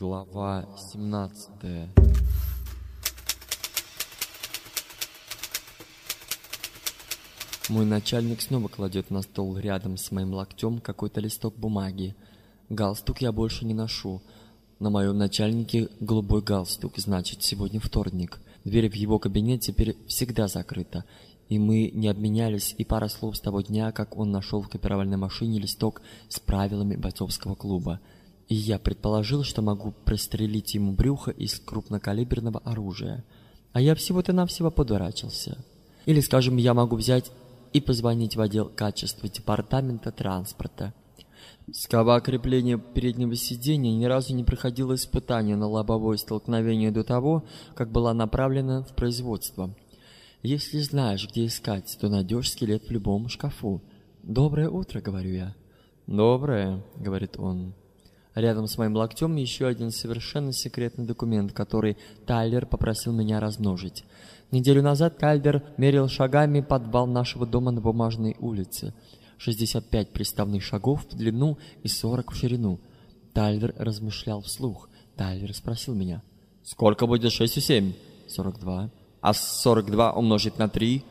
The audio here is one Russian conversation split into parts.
Глава 17 Мой начальник снова кладет на стол рядом с моим локтем какой-то листок бумаги. Галстук я больше не ношу. На моем начальнике голубой галстук, значит, сегодня вторник. Дверь в его кабинет теперь всегда закрыта, и мы не обменялись и пара слов с того дня, как он нашел в копировальной машине листок с правилами бойцовского клуба. И я предположил, что могу прострелить ему брюхо из крупнокалиберного оружия. А я всего-то навсего подурачился. Или, скажем, я могу взять и позвонить в отдел качества департамента транспорта. Скоба крепления переднего сиденья ни разу не проходила испытания на лобовое столкновение до того, как была направлена в производство. Если знаешь, где искать, то найдешь скелет в любом шкафу. «Доброе утро», — говорю я. «Доброе», — говорит он. Рядом с моим локтем еще один совершенно секретный документ, который Тайлер попросил меня размножить. Неделю назад Тайлер мерил шагами подвал нашего дома на Бумажной улице. 65 приставных шагов в длину и 40 в ширину. Тайлер размышлял вслух. Тайлер спросил меня. «Сколько будет 6 и 7?» «42». «А 42 умножить на 3?»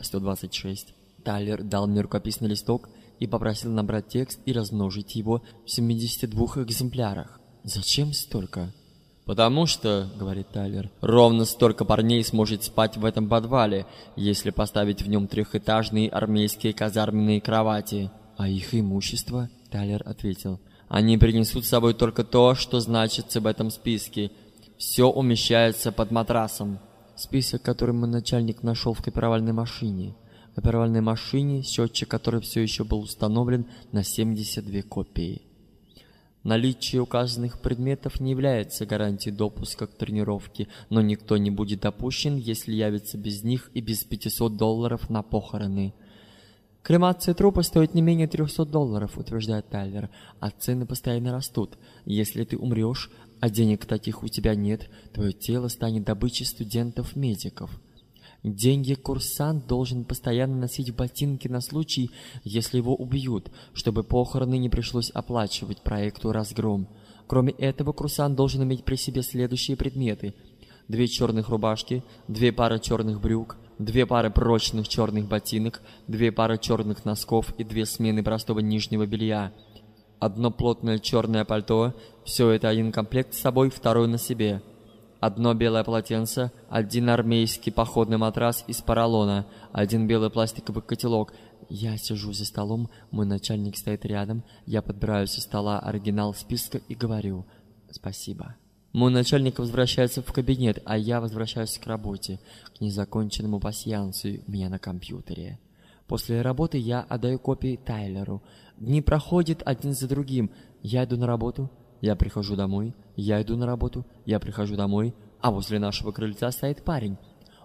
«126». Тайлер дал мне рукописный листок и попросил набрать текст и размножить его в 72 экземплярах. «Зачем столько?» «Потому что, — говорит Тайлер, — ровно столько парней сможет спать в этом подвале, если поставить в нем трехэтажные армейские казарменные кровати. А их имущество, — Тайлер ответил, — они принесут с собой только то, что значится в этом списке. Все умещается под матрасом. Список, который мой начальник нашел в копировальной машине. Копировальной машине, счетчик которой все еще был установлен на 72 копии. Наличие указанных предметов не является гарантией допуска к тренировке, но никто не будет допущен, если явится без них и без 500 долларов на похороны. Кремация трупа стоит не менее 300 долларов, утверждает Тайлер, а цены постоянно растут. Если ты умрешь, а денег таких у тебя нет, твое тело станет добычей студентов-медиков. Деньги курсант должен постоянно носить в ботинке на случай, если его убьют, чтобы похороны не пришлось оплачивать проекту «Разгром». Кроме этого, курсант должен иметь при себе следующие предметы. Две черных рубашки, две пары черных брюк, две пары прочных черных ботинок, две пары черных носков и две смены простого нижнего белья. Одно плотное черное пальто, все это один комплект с собой, второй на себе – Одно белое полотенце, один армейский походный матрас из поролона, один белый пластиковый котелок. Я сижу за столом, мой начальник стоит рядом, я подбираю со стола оригинал списка и говорю «Спасибо». Мой начальник возвращается в кабинет, а я возвращаюсь к работе, к незаконченному пасьянсу у меня на компьютере. После работы я отдаю копии Тайлеру. Дни проходят один за другим. Я иду на работу, я прихожу домой, я иду на работу, я прихожу домой, а возле нашего крыльца стоит парень.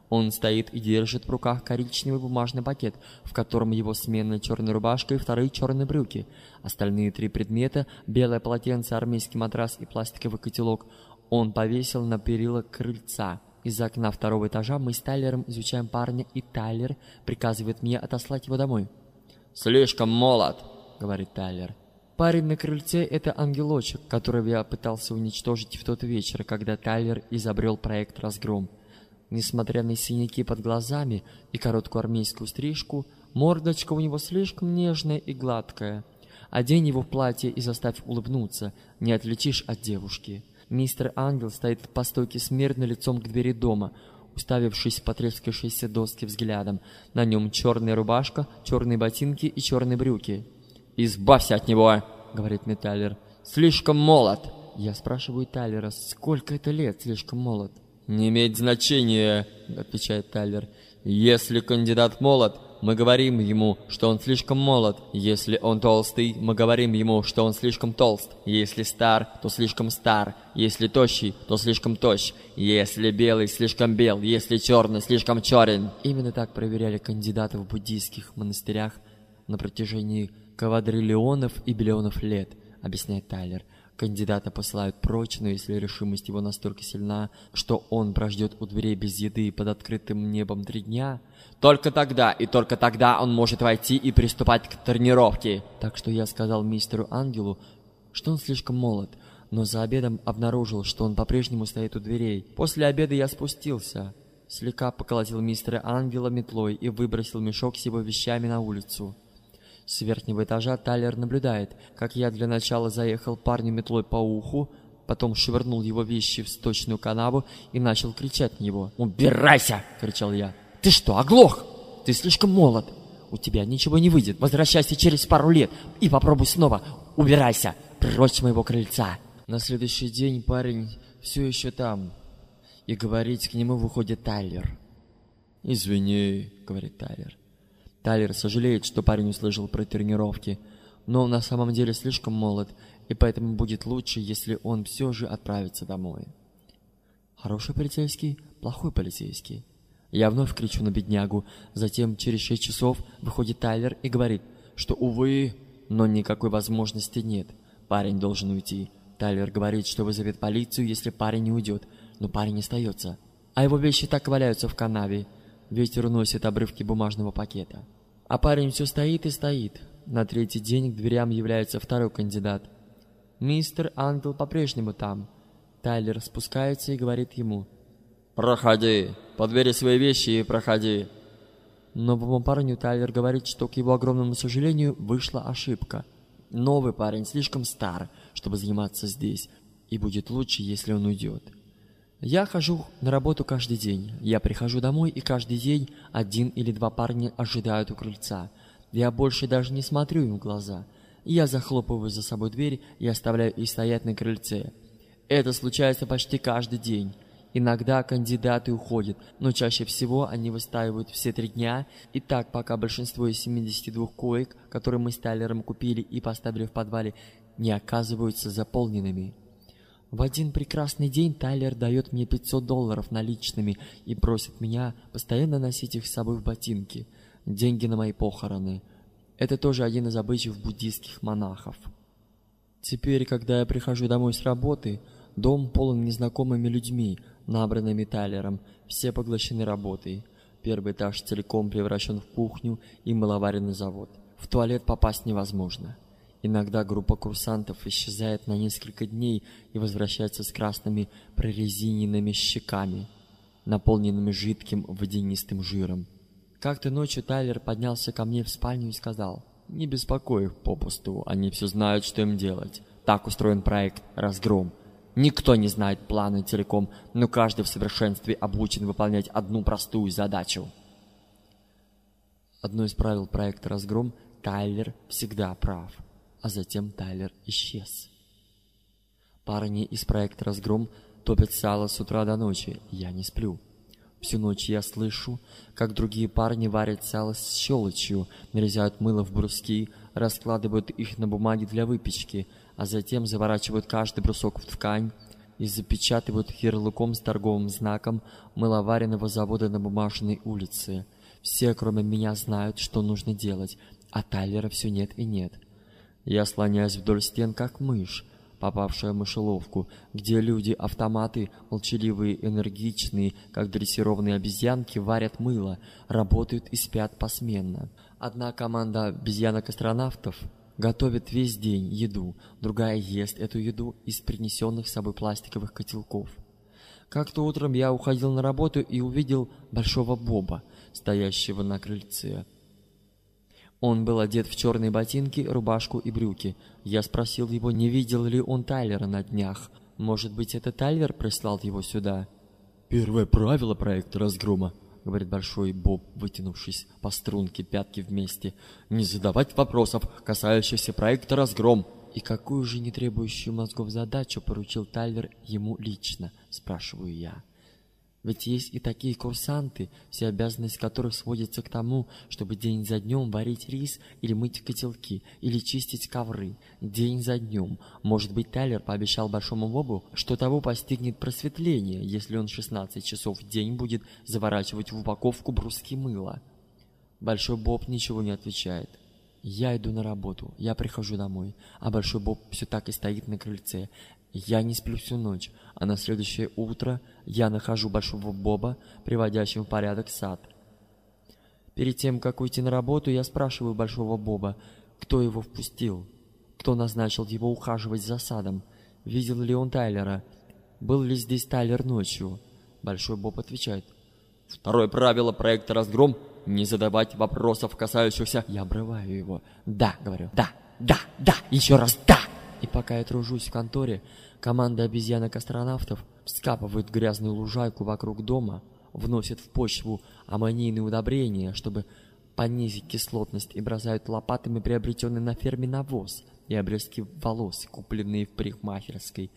Он стоит и держит в руках коричневый бумажный пакет, в котором его сменная черная рубашка и вторые черные брюки. Остальные три предмета – белое полотенце, армейский матрас и пластиковый котелок – он повесил на перила крыльца. Из окна второго этажа мы с Тайлером изучаем парня, и Тайлер приказывает мне отослать его домой. «Слишком молод», — говорит Тайлер. Парень на крыльце — это ангелочек, которого я пытался уничтожить в тот вечер, когда Тайлер изобрел проект «Разгром». Несмотря на синяки под глазами и короткую армейскую стрижку, мордочка у него слишком нежная и гладкая. Одень его в платье и заставь улыбнуться, не отличишь от девушки. Мистер Ангел стоит по стойке смирно лицом к двери дома, уставившись в потрескавшиеся доски взглядом. На нем черная рубашка, черные ботинки и черные брюки. «Избавься от него!» — говорит мне Тайлер. «Слишком молод!» Я спрашиваю Тайлера, сколько это лет слишком молод? «Не имеет значения», — отвечает Тайлер. «Если кандидат молод, мы говорим ему, что он слишком молод. Если он толстый, мы говорим ему, что он слишком толст. Если стар, то слишком стар. Если тощий, то слишком тощ. Если белый, слишком бел. Если черный, слишком черен». Именно так проверяли кандидатов в буддийских монастырях на протяжении квадриллионов и биллионов лет, объясняет Тайлер. Кандидата посылают прочь, но если решимость его настолько сильна, что он прождет у дверей без еды под открытым небом три дня, только тогда и только тогда он может войти и приступать к тренировке. Так что я сказал мистеру Ангелу, что он слишком молод, но за обедом обнаружил, что он по-прежнему стоит у дверей. После обеда я спустился, слегка поколотил мистера Ангела метлой и выбросил мешок с его вещами на улицу. С верхнего этажа Тайлер наблюдает, как я для начала заехал парню метлой по уху, потом швырнул его вещи в сточную канаву и начал кричать на него. «Убирайся!» — кричал я. «Ты что, оглох? Ты слишком молод. У тебя ничего не выйдет. Возвращайся через пару лет и попробуй снова. Убирайся! Прочь моего крыльца!» На следующий день парень все еще там, и говорить к нему выходит Тайлер. «Извини», — говорит Тайлер. Тайлер сожалеет, что парень услышал про тренировки, но он на самом деле слишком молод, и поэтому будет лучше, если он все же отправится домой. Хороший полицейский, плохой полицейский. Я вновь кричу на беднягу, затем через шесть часов выходит Тайлер и говорит, что, увы, но никакой возможности нет. Парень должен уйти. Тайлер говорит, что вызовет полицию, если парень не уйдет, но парень остается. А его вещи так валяются в канаве. Ветер уносит обрывки бумажного пакета. А парень все стоит и стоит. На третий день к дверям является второй кандидат. Мистер Ангел по-прежнему там. Тайлер спускается и говорит ему. «Проходи, подбери свои вещи и проходи». Новому парню Тайлер говорит, что, к его огромному сожалению, вышла ошибка. Новый парень слишком стар, чтобы заниматься здесь, и будет лучше, если он уйдет. Я хожу на работу каждый день. Я прихожу домой, и каждый день один или два парня ожидают у крыльца. Я больше даже не смотрю им в глаза. Я захлопываю за собой дверь и оставляю их стоять на крыльце. Это случается почти каждый день. Иногда кандидаты уходят, но чаще всего они выстаивают все три дня, и так пока большинство из 72 коек, которые мы с Тайлером купили и поставили в подвале, не оказываются заполненными. В один прекрасный день Тайлер дает мне 500 долларов наличными и просит меня постоянно носить их с собой в ботинки. Деньги на мои похороны. Это тоже один из обычаев буддийских монахов. Теперь, когда я прихожу домой с работы, дом полон незнакомыми людьми, набранными Тайлером. Все поглощены работой. Первый этаж целиком превращен в кухню и маловаренный завод. В туалет попасть невозможно. Иногда группа курсантов исчезает на несколько дней и возвращается с красными прорезиненными щеками, наполненными жидким водянистым жиром. Как-то ночью Тайлер поднялся ко мне в спальню и сказал, «Не беспокой их попусту, они все знают, что им делать. Так устроен проект «Разгром». Никто не знает планы целиком, но каждый в совершенстве обучен выполнять одну простую задачу. Одно из правил проекта «Разгром» — Тайлер всегда прав а затем Тайлер исчез. Парни из проекта «Разгром» топят сало с утра до ночи, я не сплю. Всю ночь я слышу, как другие парни варят сало с щелочью, нарезают мыло в бруски, раскладывают их на бумаге для выпечки, а затем заворачивают каждый брусок в ткань и запечатывают ярлыком с торговым знаком мыловаренного завода на бумажной улице. Все, кроме меня, знают, что нужно делать, а Тайлера все нет и нет. Я слоняюсь вдоль стен, как мышь, попавшая в мышеловку, где люди-автоматы, молчаливые, энергичные, как дрессированные обезьянки, варят мыло, работают и спят посменно. Одна команда обезьянок-астронавтов готовит весь день еду, другая ест эту еду из принесенных с собой пластиковых котелков. Как-то утром я уходил на работу и увидел Большого Боба, стоящего на крыльце. Он был одет в черные ботинки, рубашку и брюки. Я спросил его, не видел ли он Тайлера на днях. Может быть, это Тайлер прислал его сюда? «Первое правило проекта разгрома», — говорит Большой Боб, вытянувшись по струнке пятки вместе. «Не задавать вопросов, касающихся проекта разгром». «И какую же не требующую мозгов задачу поручил Тайлер ему лично?» — спрашиваю я. Ведь есть и такие курсанты, все обязанности которых сводятся к тому, чтобы день за днем варить рис или мыть котелки, или чистить ковры. День за днем. Может быть, Тайлер пообещал Большому Бобу, что того постигнет просветление, если он 16 часов в день будет заворачивать в упаковку бруски мыла. Большой Боб ничего не отвечает. Я иду на работу, я прихожу домой, а Большой Боб все так и стоит на крыльце. Я не сплю всю ночь, а на следующее утро я нахожу Большого Боба, приводящим в порядок сад. Перед тем, как уйти на работу, я спрашиваю Большого Боба, кто его впустил, кто назначил его ухаживать за садом. видел ли он Тайлера, был ли здесь Тайлер ночью. Большой Боб отвечает. Второе правило проекта «Разгром» — не задавать вопросов, касающихся... Я обрываю его. Да, говорю, да, да, да, еще раз да! И пока я тружусь в конторе, команда обезьянок-астронавтов вскапывает грязную лужайку вокруг дома, вносит в почву аммонийные удобрения, чтобы понизить кислотность, и бросают лопатами приобретенный на ферме навоз и обрезки волос, купленные в парикмахерской,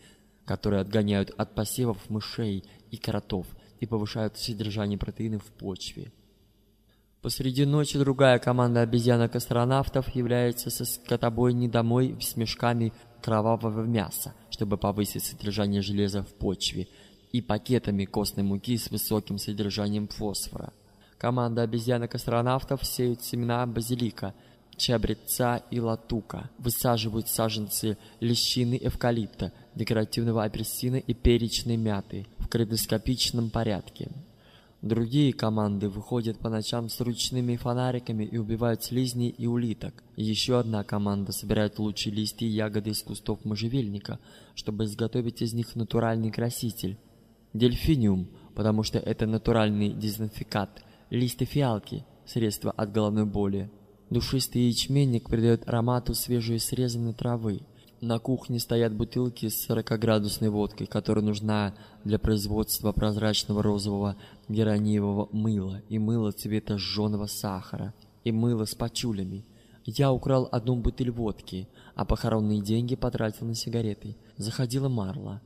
которые отгоняют от посевов мышей и кротов и повышают содержание протеинов в почве. Посреди ночи другая команда обезьянок-астронавтов является со скотобойней домой с мешками кровавого мяса, чтобы повысить содержание железа в почве, и пакетами костной муки с высоким содержанием фосфора. Команда обезьянок-астронавтов сеют семена базилика, чабреца и латука, высаживают саженцы лещины эвкалипта, декоративного апельсина и перечной мяты в калейдоскопичном порядке. Другие команды выходят по ночам с ручными фонариками и убивают слизней и улиток. Еще одна команда собирает лучшие листья и ягоды из кустов можжевельника, чтобы изготовить из них натуральный краситель. Дельфиниум, потому что это натуральный дезинфикат. Листья фиалки, средство от головной боли. Душистый ячменник придает аромату свежей срезанной травы. На кухне стоят бутылки с 40-градусной водкой, которая нужна для производства прозрачного розового гераниевого мыла и мыла цвета жженого сахара, и мыла с пачулями. Я украл одну бутыль водки, а похоронные деньги потратил на сигареты. Заходила Марла.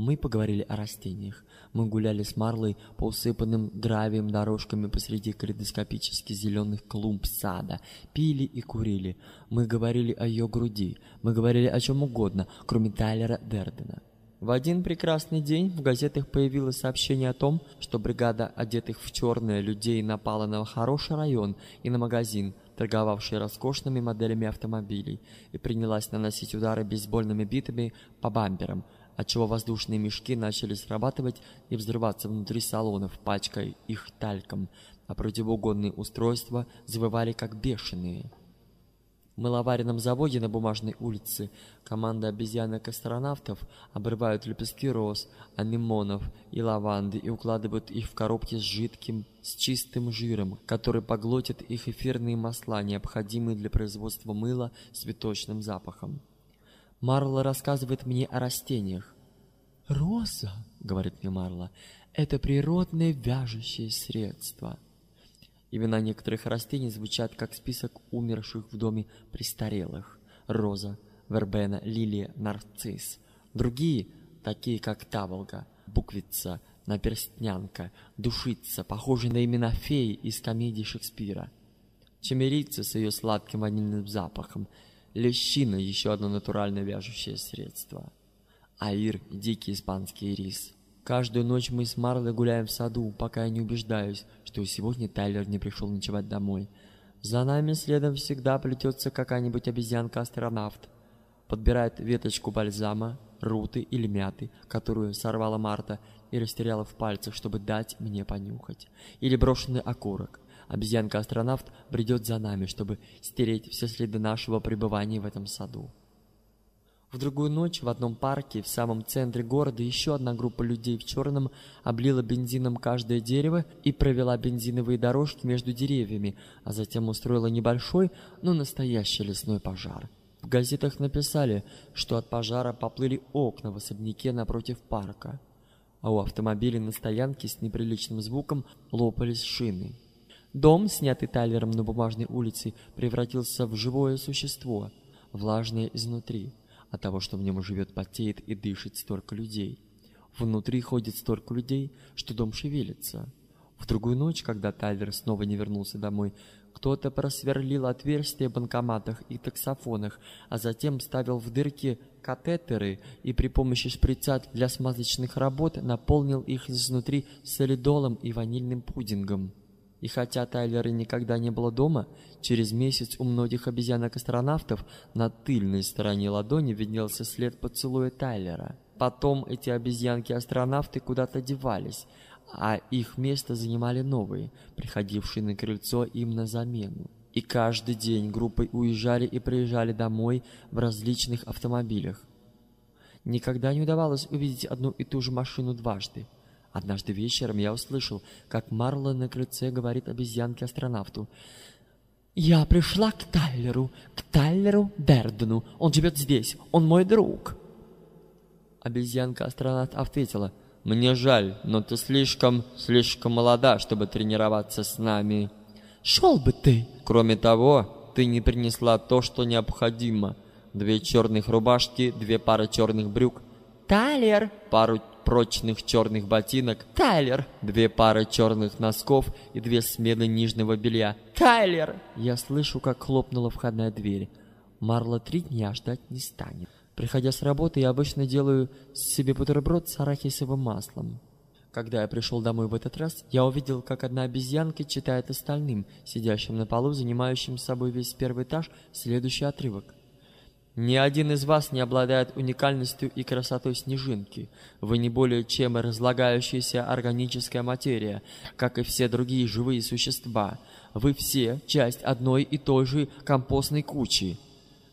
Мы поговорили о растениях. Мы гуляли с Марлой по усыпанным гравием дорожками посреди калейдоскопически зеленых клумб сада, пили и курили. Мы говорили о ее груди, мы говорили о чем угодно, кроме Тайлера Дердена. В один прекрасный день в газетах появилось сообщение о том, что бригада одетых в черное людей напала на хороший район и на магазин, торговавший роскошными моделями автомобилей, и принялась наносить удары бейсбольными битами по бамперам – отчего воздушные мешки начали срабатывать и взрываться внутри салонов, пачкая их тальком, а противоугонные устройства завывали как бешеные. В мыловаренном заводе на Бумажной улице команда обезьянок-астронавтов обрывают лепестки роз, анемонов и лаванды и укладывают их в коробки с жидким, с чистым жиром, который поглотит их эфирные масла, необходимые для производства мыла с цветочным запахом. Марла рассказывает мне о растениях. «Роза», — говорит мне Марла, — «это природное вяжущее средство». Имена некоторых растений звучат как список умерших в доме престарелых. Роза, вербена, лилия, нарцисс. Другие, такие как таволга, буквица, наперстнянка, душица, похожие на имена феи из комедии Шекспира. Чемерица с ее сладким ванильным запахом — Лещина – еще одно натуральное вяжущее средство. Аир – дикий испанский рис. Каждую ночь мы с Марлой гуляем в саду, пока я не убеждаюсь, что сегодня Тайлер не пришел ночевать домой. За нами следом всегда плетется какая-нибудь обезьянка-астронавт. Подбирает веточку бальзама, руты или мяты, которую сорвала Марта и растеряла в пальцах, чтобы дать мне понюхать. Или брошенный окурок. Обезьянка-астронавт бредет за нами, чтобы стереть все следы нашего пребывания в этом саду. В другую ночь в одном парке в самом центре города еще одна группа людей в черном облила бензином каждое дерево и провела бензиновые дорожки между деревьями, а затем устроила небольшой, но настоящий лесной пожар. В газетах написали, что от пожара поплыли окна в особняке напротив парка, а у автомобилей на стоянке с неприличным звуком лопались шины. Дом, снятый Тайлером на бумажной улице, превратился в живое существо, влажное изнутри. От того, что в нем живет, потеет и дышит столько людей. Внутри ходит столько людей, что дом шевелится. В другую ночь, когда Тайлер снова не вернулся домой, кто-то просверлил отверстия в банкоматах и таксофонах, а затем ставил в дырки катетеры и при помощи шприца для смазочных работ наполнил их изнутри солидолом и ванильным пудингом. И хотя Тайлера никогда не было дома, через месяц у многих обезьянок-астронавтов на тыльной стороне ладони виднелся след поцелуя Тайлера. Потом эти обезьянки-астронавты куда-то девались, а их место занимали новые, приходившие на крыльцо им на замену. И каждый день группой уезжали и приезжали домой в различных автомобилях. Никогда не удавалось увидеть одну и ту же машину дважды. Однажды вечером я услышал, как Марла на крыльце говорит обезьянке-астронавту. «Я пришла к Тайлеру, к Тайлеру Дердену. Он живет здесь, он мой друг». Обезьянка-астронавт ответила. «Мне жаль, но ты слишком, слишком молода, чтобы тренироваться с нами». «Шел бы ты!» «Кроме того, ты не принесла то, что необходимо. Две черных рубашки, две пары черных брюк, Тайлер, пару прочных черных ботинок, Тайлер, две пары черных носков и две смены нижнего белья, Тайлер. Я слышу, как хлопнула входная дверь. Марла три дня ждать не станет. Приходя с работы, я обычно делаю себе бутерброд с арахисовым маслом. Когда я пришел домой в этот раз, я увидел, как одна обезьянка читает остальным, сидящим на полу, занимающим собой весь первый этаж, следующий отрывок. Ни один из вас не обладает уникальностью и красотой снежинки. Вы не более чем разлагающаяся органическая материя, как и все другие живые существа. Вы все часть одной и той же компостной кучи.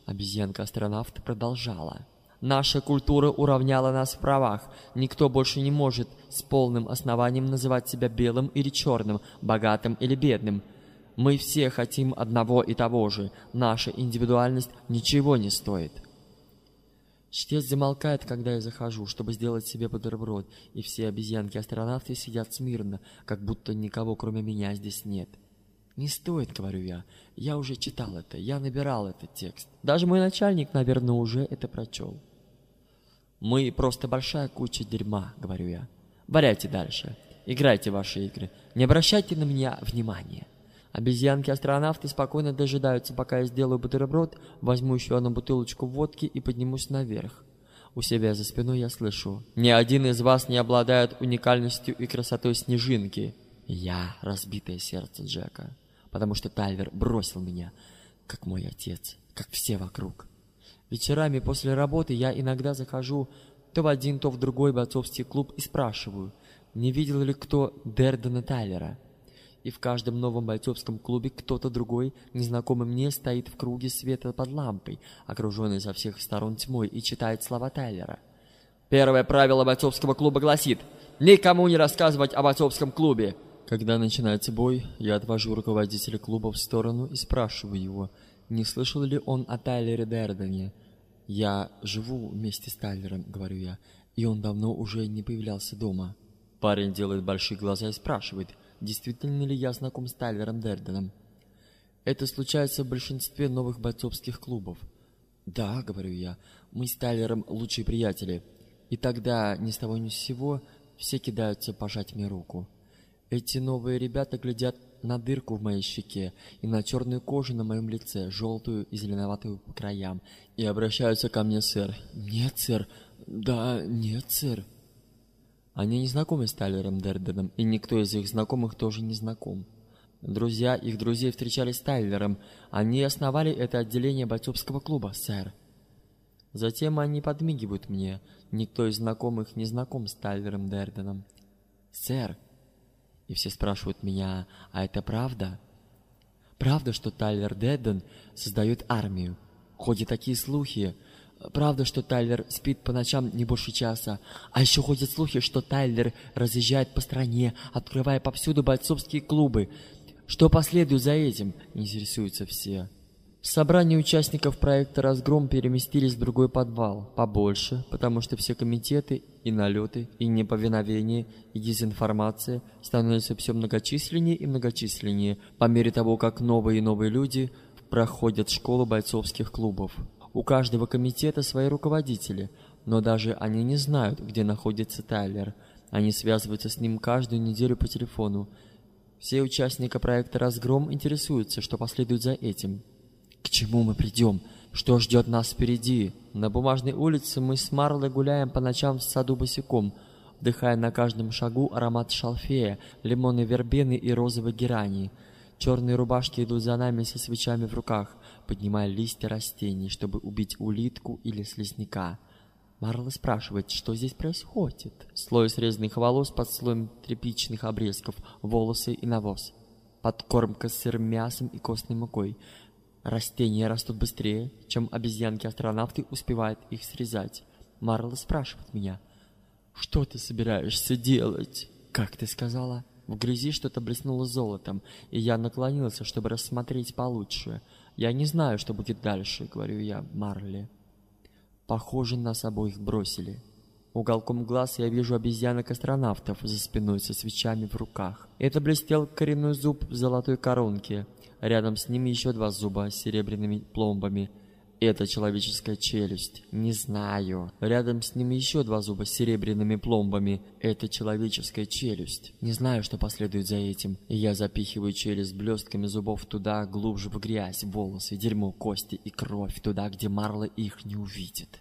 Обезьянка-астронавт продолжала. Наша культура уравняла нас в правах. Никто больше не может с полным основанием называть себя белым или черным, богатым или бедным – мы все хотим одного и того же. Наша индивидуальность ничего не стоит. Чтец замолкает, когда я захожу, чтобы сделать себе бутерброд, и все обезьянки-астронавты сидят смирно, как будто никого кроме меня здесь нет. «Не стоит», — говорю я. «Я уже читал это, я набирал этот текст. Даже мой начальник, наверное, уже это прочел». «Мы просто большая куча дерьма», — говорю я. «Валяйте дальше. Играйте ваши игры. Не обращайте на меня внимания». Обезьянки-астронавты спокойно дожидаются, пока я сделаю бутерброд, возьму еще одну бутылочку водки и поднимусь наверх. У себя за спиной я слышу. Ни один из вас не обладает уникальностью и красотой снежинки. Я разбитое сердце Джека, потому что Тайлер бросил меня, как мой отец, как все вокруг. Вечерами после работы я иногда захожу то в один, то в другой бойцовский клуб и спрашиваю, не видел ли кто Дердена Тайлера и в каждом новом бойцовском клубе кто-то другой, незнакомый мне, стоит в круге света под лампой, окруженный со всех сторон тьмой, и читает слова Тайлера. Первое правило бойцовского клуба гласит «Никому не рассказывать о бойцовском клубе!» Когда начинается бой, я отвожу руководителя клуба в сторону и спрашиваю его, не слышал ли он о Тайлере Дердене. «Я живу вместе с Тайлером», — говорю я, — «и он давно уже не появлялся дома». Парень делает большие глаза и спрашивает — действительно ли я знаком с Тайлером Дерденом. Это случается в большинстве новых бойцовских клубов. «Да», — говорю я, — «мы с Тайлером лучшие приятели». И тогда, ни с того ни с сего, все кидаются пожать мне руку. Эти новые ребята глядят на дырку в моей щеке и на черную кожу на моем лице, желтую и зеленоватую по краям, и обращаются ко мне, сэр. «Нет, сэр. Да, нет, сэр». Они не знакомы с Тайлером Дерденом, и никто из их знакомых тоже не знаком. Друзья их друзей встречались с Тайлером. Они основали это отделение бойцовского клуба, сэр. Затем они подмигивают мне. Никто из знакомых не знаком с Тайлером Дерденом. «Сэр!» И все спрашивают меня, «А это правда?» «Правда, что Тайлер Дерден создает армию?» Ходят такие слухи. Правда, что Тайлер спит по ночам не больше часа. А еще ходят слухи, что Тайлер разъезжает по стране, открывая повсюду бойцовские клубы. Что последует за этим, интересуются все. Собрание участников проекта «Разгром» переместились в другой подвал, побольше, потому что все комитеты и налеты, и неповиновение, и дезинформация становятся все многочисленнее и многочисленнее по мере того, как новые и новые люди проходят школу бойцовских клубов. У каждого комитета свои руководители, но даже они не знают, где находится Тайлер. Они связываются с ним каждую неделю по телефону. Все участники проекта «Разгром» интересуются, что последует за этим. К чему мы придем? Что ждет нас впереди? На бумажной улице мы с Марлой гуляем по ночам в саду босиком, вдыхая на каждом шагу аромат шалфея, лимонной вербены и розовой герани. Черные рубашки идут за нами со свечами в руках поднимая листья растений, чтобы убить улитку или слизняка. Марла спрашивает, что здесь происходит. Слой срезанных волос под слоем тряпичных обрезков, волосы и навоз. Подкормка с сырым мясом и костной мукой. Растения растут быстрее, чем обезьянки-астронавты успевают их срезать. Марла спрашивает меня. «Что ты собираешься делать?» «Как ты сказала?» В грязи что-то блеснуло золотом, и я наклонился, чтобы рассмотреть получше. «Я не знаю, что будет дальше», — говорю я Марли. Похоже, нас обоих бросили. Уголком глаз я вижу обезьянок-астронавтов за спиной со свечами в руках. Это блестел коренной зуб в золотой коронке. Рядом с ним еще два зуба с серебряными пломбами. Это человеческая челюсть. Не знаю. Рядом с ним еще два зуба с серебряными пломбами. Это человеческая челюсть. Не знаю, что последует за этим. Я запихиваю челюсть блестками зубов туда, глубже в грязь, волосы, дерьмо, кости и кровь, туда, где Марла их не увидит.